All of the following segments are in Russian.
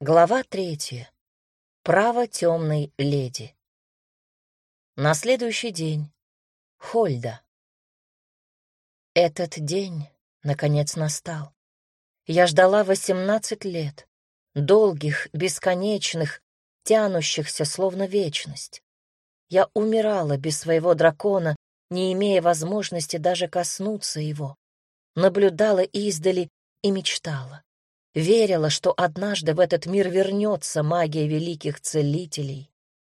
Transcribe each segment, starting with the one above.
Глава третья. Право темной леди. На следующий день. Хольда. Этот день, наконец, настал. Я ждала восемнадцать лет, долгих, бесконечных, тянущихся, словно вечность. Я умирала без своего дракона, не имея возможности даже коснуться его. Наблюдала издали и мечтала верила, что однажды в этот мир вернется магия великих целителей.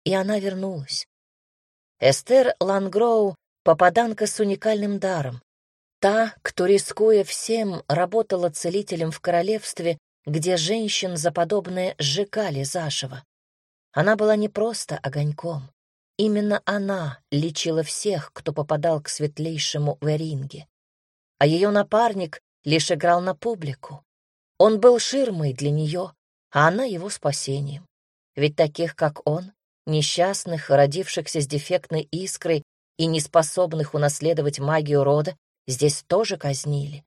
И она вернулась. Эстер Лангроу — попаданка с уникальным даром. Та, кто, рискуя всем, работала целителем в королевстве, где женщин за подобное сжигали заживо. Она была не просто огоньком. Именно она лечила всех, кто попадал к светлейшему Веринге. А ее напарник лишь играл на публику. Он был ширмой для нее, а она его спасением. Ведь таких, как он, несчастных, родившихся с дефектной искрой и неспособных унаследовать магию рода, здесь тоже казнили.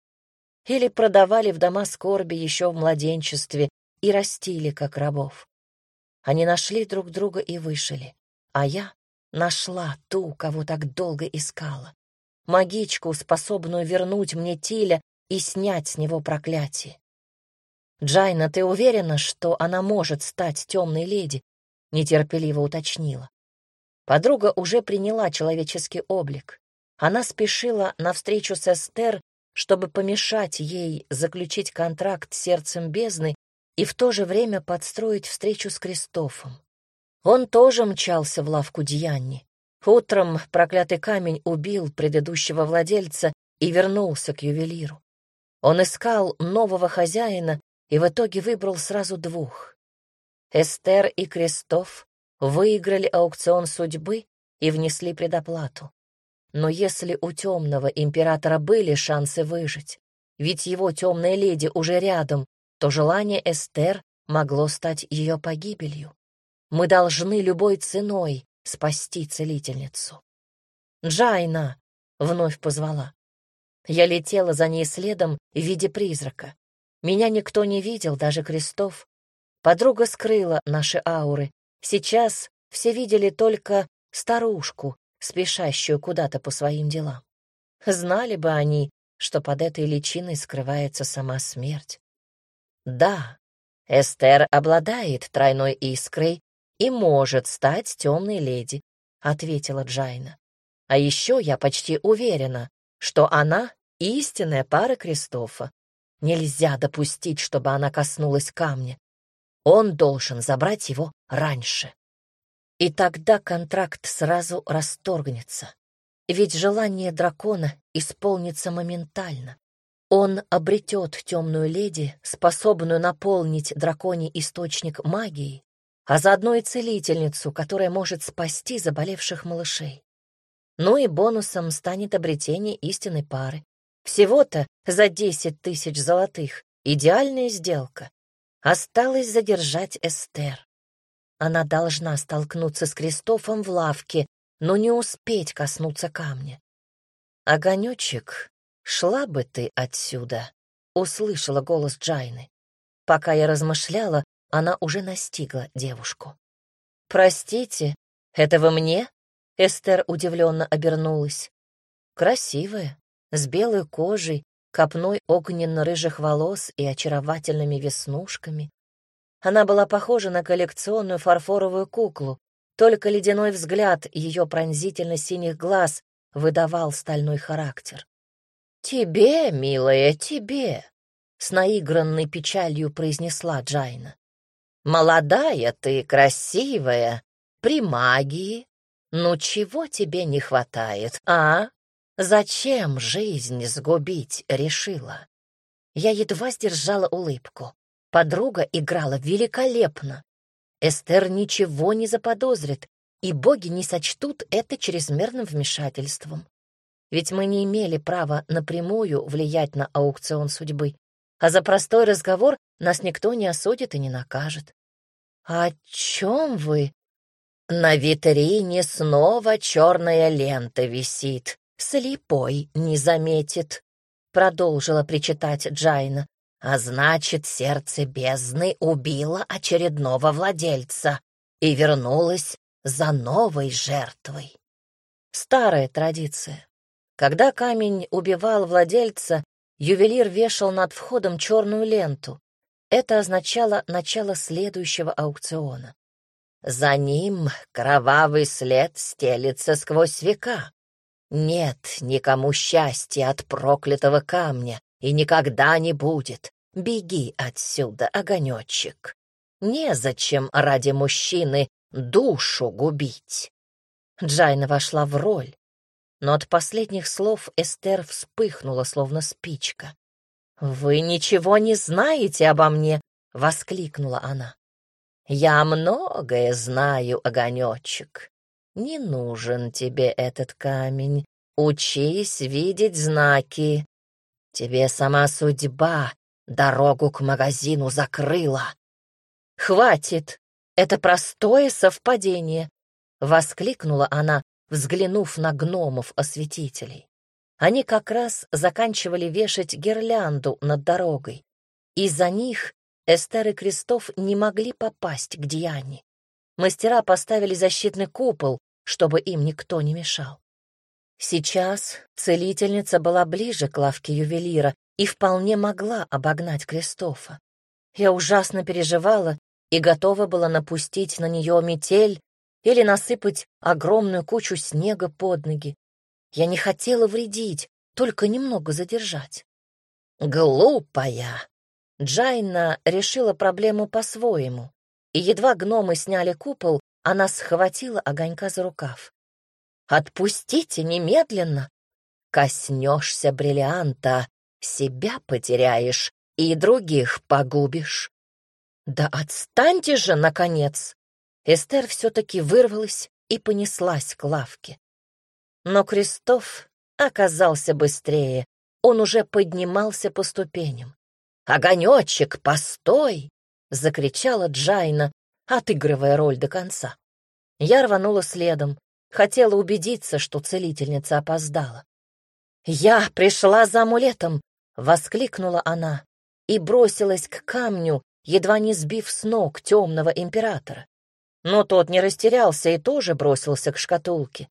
Или продавали в дома скорби еще в младенчестве и растили, как рабов. Они нашли друг друга и вышли, а я нашла ту, кого так долго искала. Магичку, способную вернуть мне Тиля и снять с него проклятие. «Джайна, ты уверена, что она может стать темной леди?» — нетерпеливо уточнила. Подруга уже приняла человеческий облик. Она спешила навстречу с Эстер, чтобы помешать ей заключить контракт с сердцем бездны и в то же время подстроить встречу с Кристофом. Он тоже мчался в лавку Дьянни. Утром проклятый камень убил предыдущего владельца и вернулся к ювелиру. Он искал нового хозяина и в итоге выбрал сразу двух. Эстер и Крестов выиграли аукцион судьбы и внесли предоплату. Но если у темного императора были шансы выжить, ведь его темная леди уже рядом, то желание Эстер могло стать ее погибелью. Мы должны любой ценой спасти целительницу. «Джайна!» — вновь позвала. Я летела за ней следом в виде призрака. Меня никто не видел, даже Крестов. Подруга скрыла наши ауры. Сейчас все видели только старушку, спешащую куда-то по своим делам. Знали бы они, что под этой личиной скрывается сама смерть. Да, Эстер обладает тройной искрой и может стать темной леди, ответила Джайна. А еще я почти уверена, что она истинная пара Кристофа. Нельзя допустить, чтобы она коснулась камня. Он должен забрать его раньше. И тогда контракт сразу расторгнется. Ведь желание дракона исполнится моментально. Он обретет темную леди, способную наполнить драконий источник магией, а заодно и целительницу, которая может спасти заболевших малышей. Ну и бонусом станет обретение истинной пары. Всего-то за десять тысяч золотых. Идеальная сделка. Осталось задержать Эстер. Она должна столкнуться с Кристофом в лавке, но не успеть коснуться камня. «Огонечек, шла бы ты отсюда», — услышала голос Джайны. Пока я размышляла, она уже настигла девушку. «Простите, это вы мне?» Эстер удивленно обернулась. «Красивая, с белой кожей, копной огненно-рыжих волос и очаровательными веснушками. Она была похожа на коллекционную фарфоровую куклу, только ледяной взгляд ее пронзительно-синих глаз выдавал стальной характер. «Тебе, милая, тебе!» — с наигранной печалью произнесла Джайна. «Молодая ты, красивая, при магии. Ну чего тебе не хватает, а?» Зачем жизнь сгубить решила? Я едва сдержала улыбку. Подруга играла великолепно. Эстер ничего не заподозрит, и боги не сочтут это чрезмерным вмешательством. Ведь мы не имели права напрямую влиять на аукцион судьбы, а за простой разговор нас никто не осудит и не накажет. «О чем вы?» «На витрине снова черная лента висит», слепой не заметит», — продолжила причитать Джайна. А значит, сердце бездны убило очередного владельца и вернулось за новой жертвой. Старая традиция. Когда камень убивал владельца, ювелир вешал над входом черную ленту. Это означало начало следующего аукциона. За ним кровавый след стелится сквозь века. Нет никому счастья от проклятого камня, и никогда не будет. Беги отсюда, огонечек. Незачем ради мужчины душу губить. Джайна вошла в роль, но от последних слов Эстер вспыхнула, словно спичка. «Вы ничего не знаете обо мне!» — воскликнула она. «Я многое знаю, огонечек. Не нужен тебе этот камень. Учись видеть знаки. Тебе сама судьба дорогу к магазину закрыла. Хватит, это простое совпадение, воскликнула она, взглянув на гномов-осветителей. Они как раз заканчивали вешать гирлянду над дорогой. Из-за них Эстер и Крестов не могли попасть к Диане. Мастера поставили защитный купол, чтобы им никто не мешал. Сейчас целительница была ближе к лавке ювелира и вполне могла обогнать Кристофа. Я ужасно переживала и готова была напустить на нее метель или насыпать огромную кучу снега под ноги. Я не хотела вредить, только немного задержать. «Глупая!» Джайна решила проблему по-своему, и едва гномы сняли купол, она схватила огонька за рукав. Отпустите немедленно. Коснешься бриллианта, себя потеряешь и других погубишь. Да отстаньте же, наконец! Эстер все-таки вырвалась и понеслась к лавке. Но Крестов оказался быстрее. Он уже поднимался по ступеням. «Огонечек, постой!» — закричала Джайна, отыгрывая роль до конца. Я рванула следом, Хотела убедиться, что целительница опоздала. «Я пришла за амулетом!» — воскликнула она и бросилась к камню, едва не сбив с ног темного императора. Но тот не растерялся и тоже бросился к шкатулке.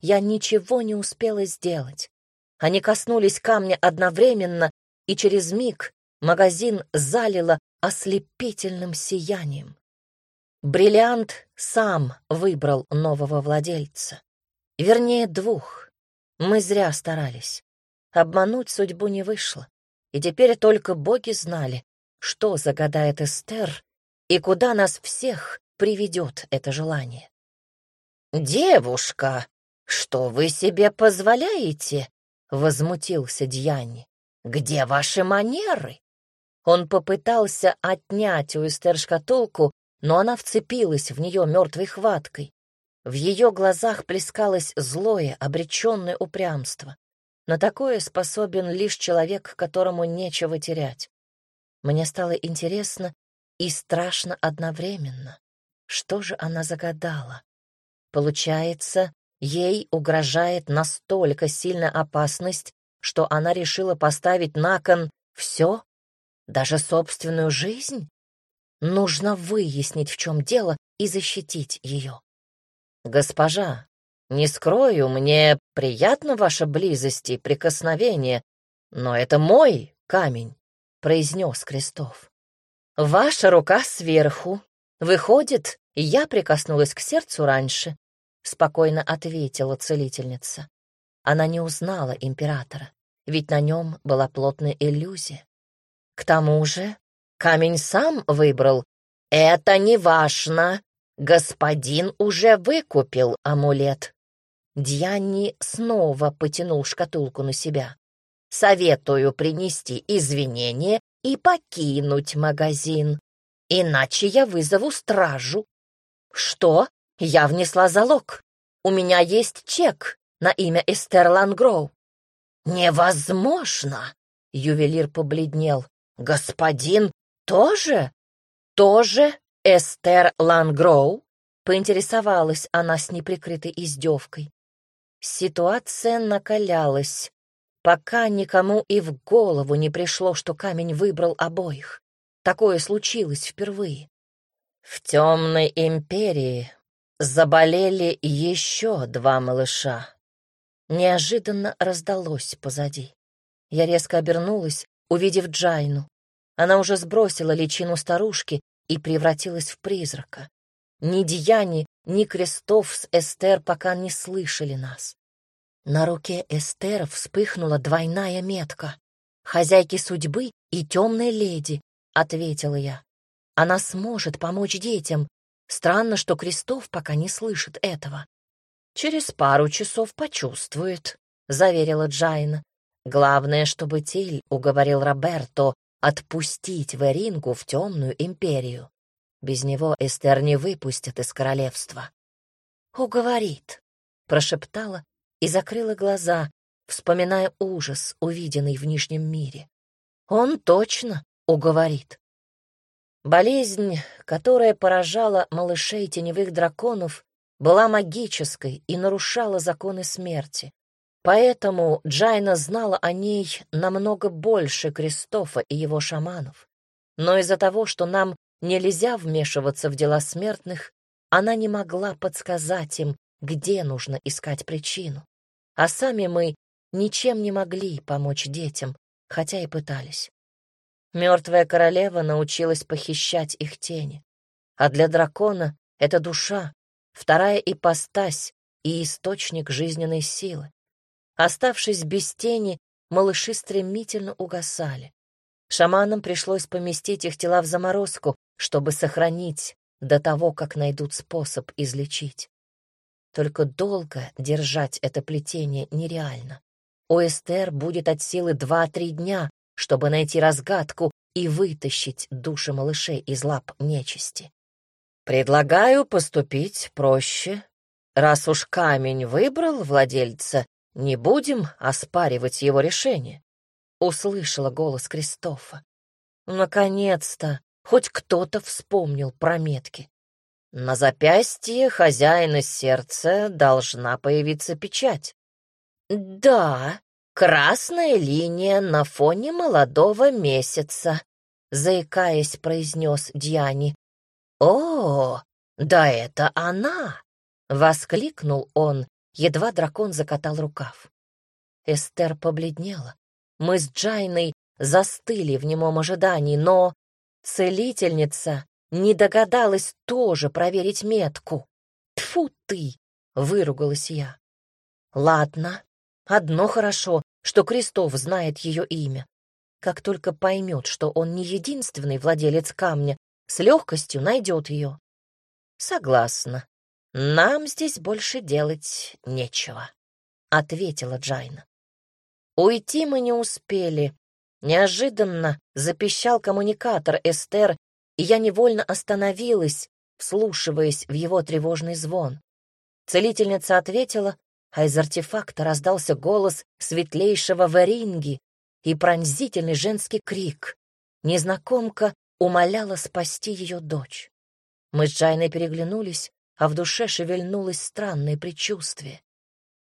Я ничего не успела сделать. Они коснулись камня одновременно, и через миг магазин залило ослепительным сиянием. Бриллиант сам выбрал нового владельца. Вернее, двух. Мы зря старались. Обмануть судьбу не вышло. И теперь только боги знали, что загадает Эстер и куда нас всех приведет это желание. «Девушка, что вы себе позволяете?» — возмутился Дьяни. «Где ваши манеры?» Он попытался отнять у Эстер шкатулку, но она вцепилась в нее мертвой хваткой. В ее глазах плескалось злое, обреченное упрямство. На такое способен лишь человек, которому нечего терять. Мне стало интересно и страшно одновременно. Что же она загадала? Получается, ей угрожает настолько сильная опасность, что она решила поставить на кон все, даже собственную жизнь? Нужно выяснить, в чем дело, и защитить ее. Госпожа, не скрою, мне приятна ваша близость и прикосновение, но это мой камень, произнес Крестов. Ваша рука сверху. Выходит, я прикоснулась к сердцу раньше, спокойно ответила целительница. Она не узнала императора, ведь на нем была плотная иллюзия. К тому же Камень сам выбрал. Это не важно. Господин уже выкупил амулет. Дьянни снова потянул шкатулку на себя. Советую принести извинения и покинуть магазин. Иначе я вызову стражу. Что? Я внесла залог. У меня есть чек на имя Эстер Лангроу. Невозможно! Ювелир побледнел. Господин «Тоже? Тоже Эстер Лангроу?» — поинтересовалась она с неприкрытой издевкой. Ситуация накалялась. пока никому и в голову не пришло, что камень выбрал обоих. Такое случилось впервые. В темной империи заболели еще два малыша. Неожиданно раздалось позади. Я резко обернулась, увидев Джайну. Она уже сбросила личину старушки и превратилась в призрака. Ни Дияни, ни Крестов с Эстер пока не слышали нас. На руке Эстер вспыхнула двойная метка. «Хозяйки судьбы и темной леди», — ответила я. «Она сможет помочь детям. Странно, что Крестов пока не слышит этого». «Через пару часов почувствует», — заверила Джайна. «Главное, чтобы Тиль уговорил Роберто отпустить Верингу в темную империю. Без него Эстер не выпустят из королевства. «Уговорит», — прошептала и закрыла глаза, вспоминая ужас, увиденный в Нижнем мире. «Он точно уговорит». Болезнь, которая поражала малышей теневых драконов, была магической и нарушала законы смерти. Поэтому Джайна знала о ней намного больше Кристофа и его шаманов. Но из-за того, что нам нельзя вмешиваться в дела смертных, она не могла подсказать им, где нужно искать причину. А сами мы ничем не могли помочь детям, хотя и пытались. Мертвая королева научилась похищать их тени. А для дракона это душа, вторая ипостась и источник жизненной силы. Оставшись без тени, малыши стремительно угасали. Шаманам пришлось поместить их тела в заморозку, чтобы сохранить до того, как найдут способ излечить. Только долго держать это плетение нереально. У Эстер будет от силы два-три дня, чтобы найти разгадку и вытащить души малышей из лап нечисти. Предлагаю поступить проще. Раз уж камень выбрал владельца, не будем оспаривать его решение. Услышала голос Кристофа. Наконец-то хоть кто-то вспомнил про метки. На запястье хозяина сердца должна появиться печать. Да, красная линия на фоне молодого месяца, заикаясь, произнес Дьяни. О, да это она! воскликнул он, Едва дракон закатал рукав. Эстер побледнела. Мы с Джайной застыли в немом ожидании, но целительница не догадалась тоже проверить метку. Тфу ты! выругалась я. Ладно, одно хорошо, что Крестов знает ее имя. Как только поймет, что он не единственный владелец камня, с легкостью найдет ее. Согласна, «Нам здесь больше делать нечего», — ответила Джайна. Уйти мы не успели. Неожиданно запищал коммуникатор Эстер, и я невольно остановилась, вслушиваясь в его тревожный звон. Целительница ответила, а из артефакта раздался голос светлейшего Варинги и пронзительный женский крик. Незнакомка умоляла спасти ее дочь. Мы с Джайной переглянулись, а в душе шевельнулось странное предчувствие.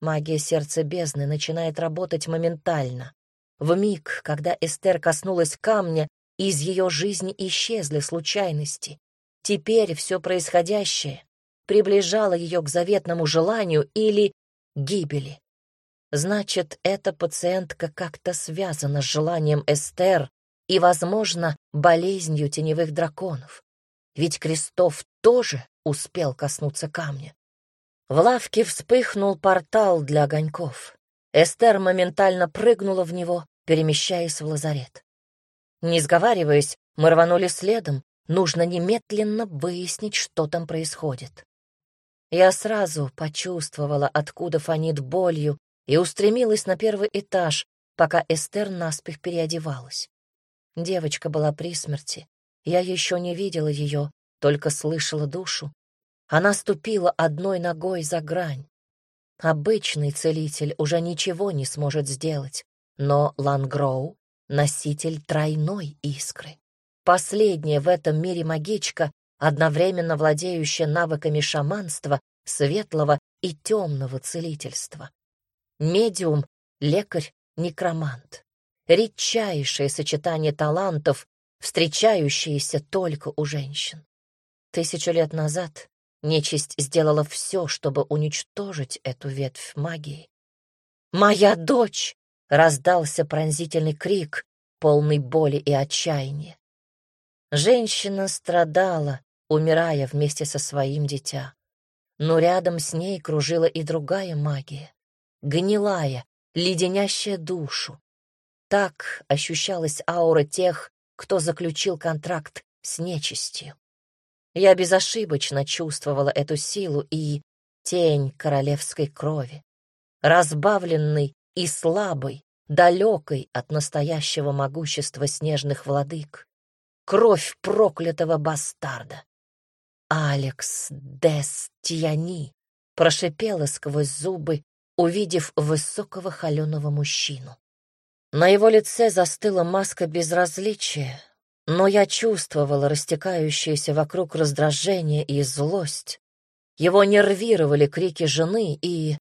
Магия сердца бездны начинает работать моментально. В миг, когда Эстер коснулась камня, из ее жизни исчезли случайности. Теперь все происходящее приближало ее к заветному желанию или гибели. Значит, эта пациентка как-то связана с желанием Эстер и, возможно, болезнью теневых драконов. Ведь Крестов тоже успел коснуться камня. В лавке вспыхнул портал для огоньков. Эстер моментально прыгнула в него, перемещаясь в лазарет. Не сговариваясь, мы рванули следом. Нужно немедленно выяснить, что там происходит. Я сразу почувствовала, откуда фонит болью, и устремилась на первый этаж, пока Эстер наспех переодевалась. Девочка была при смерти. Я еще не видела ее, только слышала душу. Она ступила одной ногой за грань. Обычный целитель уже ничего не сможет сделать, но Лангроу — носитель тройной искры. Последняя в этом мире магичка, одновременно владеющая навыками шаманства, светлого и темного целительства. Медиум, лекарь, некромант. Редчайшее сочетание талантов, встречающиеся только у женщин. Тысячу лет назад нечисть сделала все, чтобы уничтожить эту ветвь магии. «Моя дочь!» — раздался пронзительный крик, полный боли и отчаяния. Женщина страдала, умирая вместе со своим дитя. Но рядом с ней кружила и другая магия, гнилая, леденящая душу. Так ощущалась аура тех, кто заключил контракт с нечистью. Я безошибочно чувствовала эту силу и тень королевской крови, разбавленной и слабой, далекой от настоящего могущества снежных владык, кровь проклятого бастарда. «Алекс Дестияни!» прошипела сквозь зубы, увидев высокого холеного мужчину. На его лице застыла маска безразличия, но я чувствовала растекающееся вокруг раздражение и злость. Его нервировали крики жены и...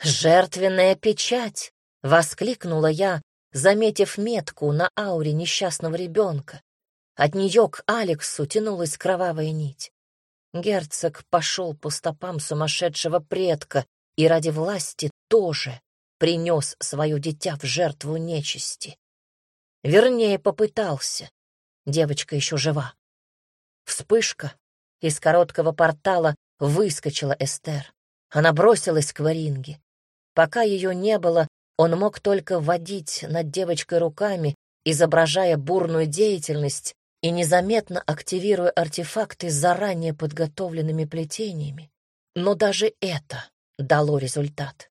«Жертвенная печать!» — воскликнула я, заметив метку на ауре несчастного ребенка. От нее к Алексу тянулась кровавая нить. Герцог пошел по стопам сумасшедшего предка и ради власти тоже принес свое дитя в жертву нечисти. Вернее, попытался. Девочка еще жива. Вспышка. Из короткого портала выскочила Эстер. Она бросилась к Варинге. Пока ее не было, он мог только водить над девочкой руками, изображая бурную деятельность и незаметно активируя артефакты с заранее подготовленными плетениями. Но даже это дало результат.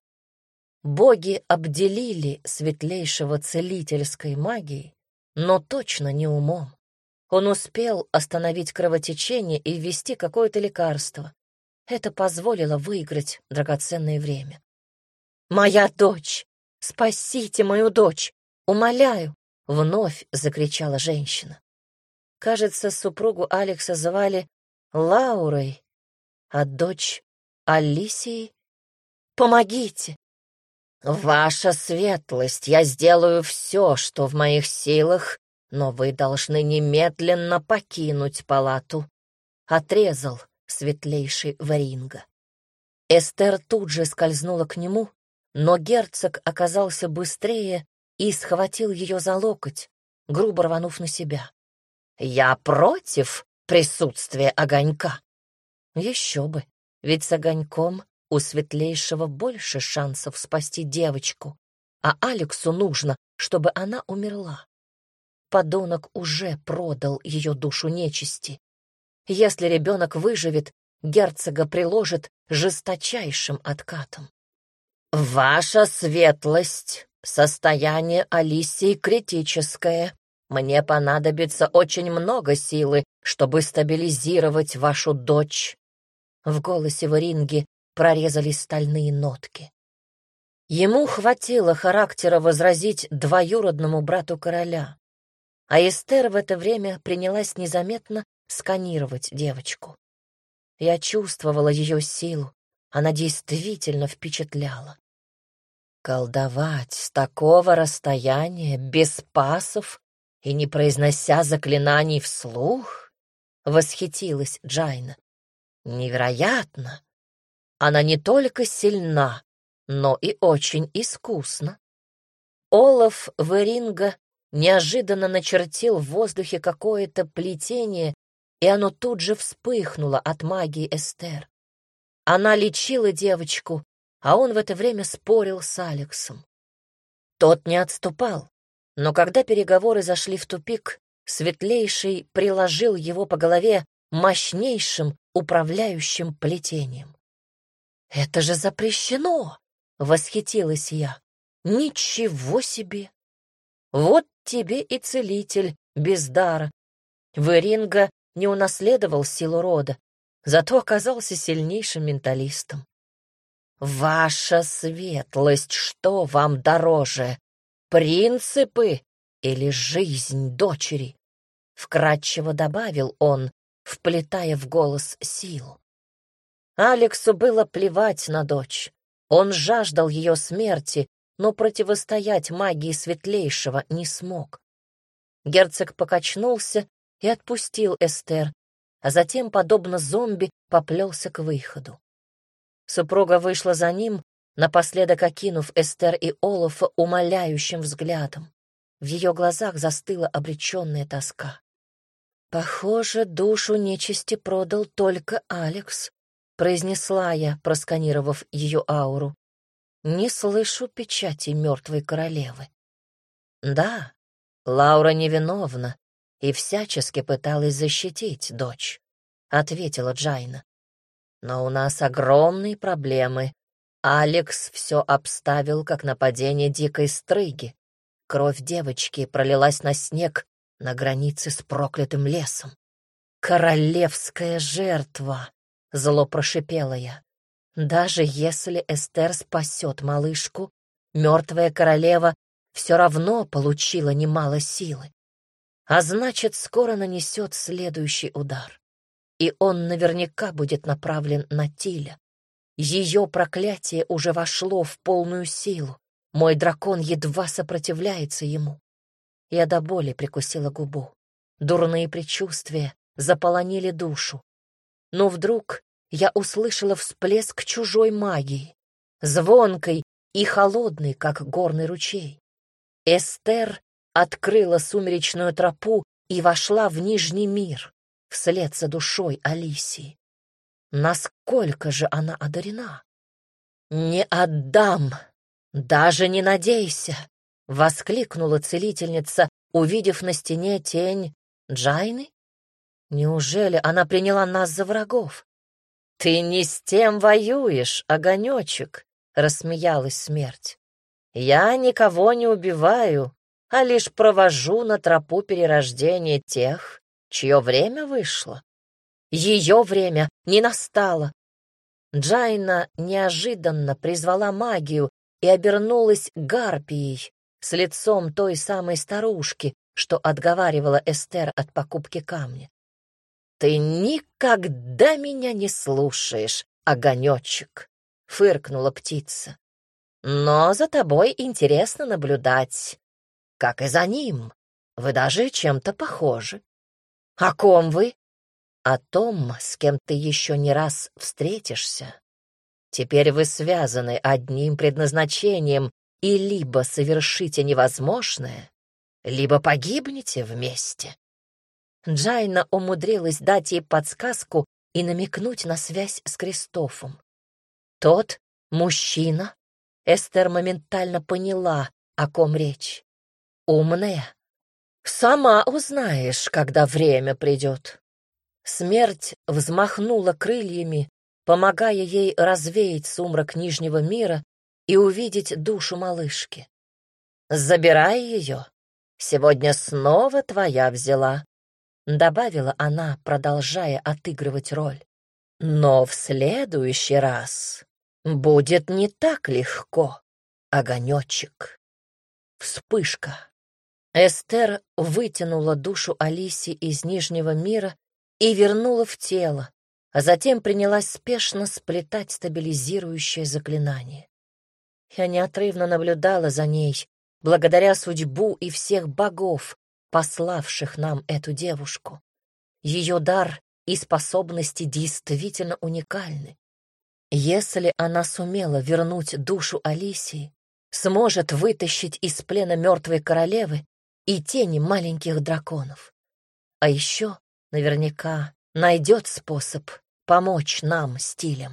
Боги обделили светлейшего целительской магией, но точно не умом. Он успел остановить кровотечение и ввести какое-то лекарство. Это позволило выиграть драгоценное время. «Моя дочь! Спасите мою дочь! Умоляю!» — вновь закричала женщина. Кажется, супругу Алекса звали Лаурой, а дочь — Алисией. «Помогите!» «Ваша светлость, я сделаю все, что в моих силах, но вы должны немедленно покинуть палату», — отрезал светлейший Варинга. Эстер тут же скользнула к нему, но герцог оказался быстрее и схватил ее за локоть, грубо рванув на себя. «Я против присутствия огонька». Еще бы, ведь с огоньком у светлейшего больше шансов спасти девочку, а Алексу нужно, чтобы она умерла. Подонок уже продал ее душу нечисти. Если ребенок выживет, герцога приложит жесточайшим откатом. «Ваша светлость, состояние Алисии критическое. Мне понадобится очень много силы, чтобы стабилизировать вашу дочь». В голосе Варинги прорезались стальные нотки. Ему хватило характера возразить двоюродному брату короля, а Эстер в это время принялась незаметно сканировать девочку. Я чувствовала ее силу, она действительно впечатляла. Колдовать с такого расстояния, без пасов и не произнося заклинаний вслух, восхитилась Джайна. Невероятно! Она не только сильна, но и очень искусна. Олаф Веринга неожиданно начертил в воздухе какое-то плетение, и оно тут же вспыхнуло от магии Эстер. Она лечила девочку, а он в это время спорил с Алексом. Тот не отступал, но когда переговоры зашли в тупик, Светлейший приложил его по голове мощнейшим управляющим плетением. «Это же запрещено!» — восхитилась я. «Ничего себе! Вот тебе и целитель без дара. Веринга не унаследовал силу рода, зато оказался сильнейшим менталистом. «Ваша светлость, что вам дороже, принципы или жизнь дочери?» — вкратчиво добавил он, вплетая в голос силу. Алексу было плевать на дочь. Он жаждал ее смерти, но противостоять магии светлейшего не смог. Герцог покачнулся и отпустил Эстер, а затем, подобно зомби, поплелся к выходу. Супруга вышла за ним, напоследок окинув Эстер и Олафа умоляющим взглядом. В ее глазах застыла обреченная тоска. «Похоже, душу нечисти продал только Алекс», — произнесла я, просканировав ее ауру. «Не слышу печати мертвой королевы». «Да, Лаура невиновна и всячески пыталась защитить дочь», — ответила Джайна. «Но у нас огромные проблемы. Алекс все обставил, как нападение дикой стрыги. Кровь девочки пролилась на снег, на границе с проклятым лесом. «Королевская жертва!» — зло прошипела я. «Даже если Эстер спасет малышку, мертвая королева все равно получила немало силы. А значит, скоро нанесет следующий удар. И он наверняка будет направлен на Тиля. Ее проклятие уже вошло в полную силу. Мой дракон едва сопротивляется ему. Я до боли прикусила губу. Дурные предчувствия заполонили душу. Но вдруг я услышала всплеск чужой магии, звонкой и холодной, как горный ручей. Эстер открыла сумеречную тропу и вошла в Нижний мир, вслед за душой Алисии. Насколько же она одарена? «Не отдам! Даже не надейся!» — воскликнула целительница, увидев на стене тень Джайны. Неужели она приняла нас за врагов? «Ты не с тем воюешь, огонечек!» — рассмеялась смерть. «Я никого не убиваю, а лишь провожу на тропу перерождения тех, чье время вышло. Ее время не настало». Джайна неожиданно призвала магию и обернулась гарпией, с лицом той самой старушки, что отговаривала Эстер от покупки камня. «Ты никогда меня не слушаешь, огонечек!» — фыркнула птица. «Но за тобой интересно наблюдать, как и за ним. Вы даже чем-то похожи. О ком вы? О том, с кем ты еще не раз встретишься. Теперь вы связаны одним предназначением и либо совершите невозможное, либо погибнете вместе. Джайна умудрилась дать ей подсказку и намекнуть на связь с Кристофом. Тот мужчина. Эстер моментально поняла, о ком речь. Умная. Сама узнаешь, когда время придет. Смерть взмахнула крыльями, помогая ей развеять сумрак Нижнего мира и увидеть душу малышки. «Забирай ее. Сегодня снова твоя взяла», — добавила она, продолжая отыгрывать роль. «Но в следующий раз будет не так легко, огонечек». Вспышка. Эстер вытянула душу Алиси из Нижнего мира и вернула в тело, а затем принялась спешно сплетать стабилизирующее заклинание. Я неотрывно наблюдала за ней, благодаря судьбу и всех богов, пославших нам эту девушку. Ее дар и способности действительно уникальны. Если она сумела вернуть душу Алисии, сможет вытащить из плена мертвой королевы и тени маленьких драконов. А еще наверняка найдет способ помочь нам стилем.